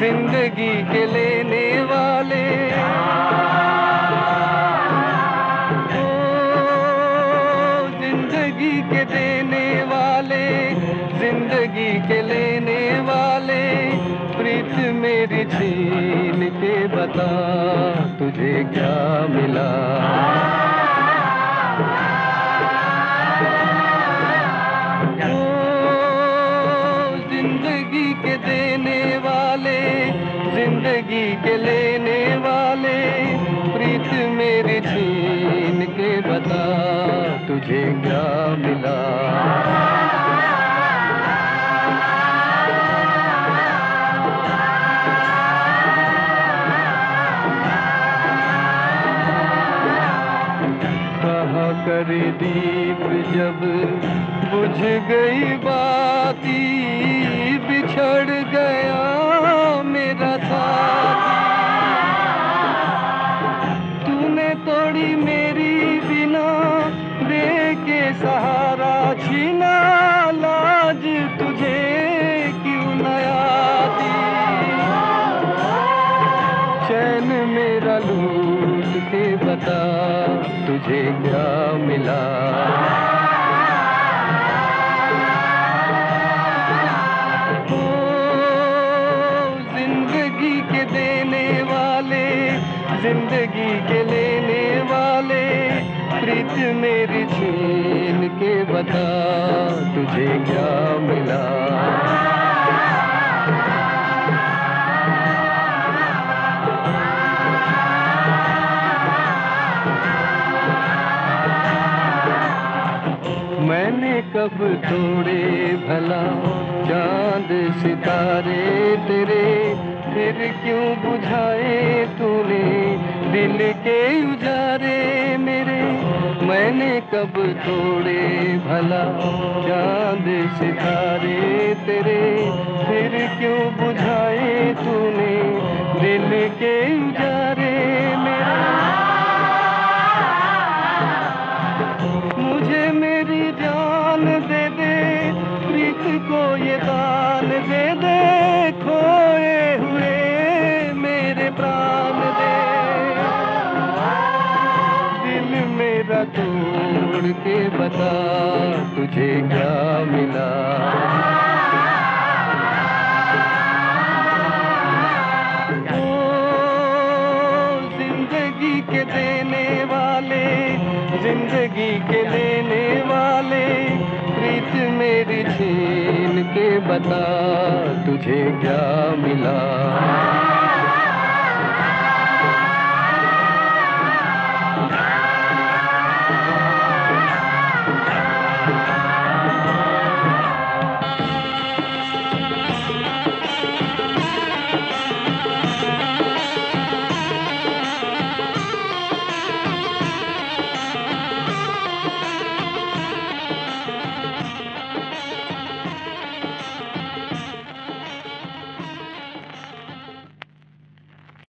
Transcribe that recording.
ज़िंदगी के लेने वाले के देने वाले ज़िंदगी के लेने वाले प्रीत मेरी छीन के बता तुझे क्या मिला? ओ, ज़िंदगी के देने वाले ज़िंदगी के लेने वाले प्रीत मेरी छीन तुझे क्या मिला? कर दीप जब बुझ गई बाती। बता तुझे क्या मिला? ओ, ज़िंदगी के देने वाले ज़िंदगी के लेने वाले प्रीत मेरी छीन के बता तुझे क्या मिला? कब तोड़े भला? चाँद सितारे तेरे, फिर क्यों बुझाए तूने? दिल के उजारे मेरे, मैंने कब तोड़े भला? चाँद सितारे तेरे, फिर क्यों बुझाए तूने? दिल के उजारे ये दान दे दे, खोए हुए मेरे प्राण दे। दिल मेरा तोड़ के बता तुझे क्या मिला। के देने वाले, ज़िंदगी के लेने वाले, प्रीत मेरी के बता तुझे क्या मिला?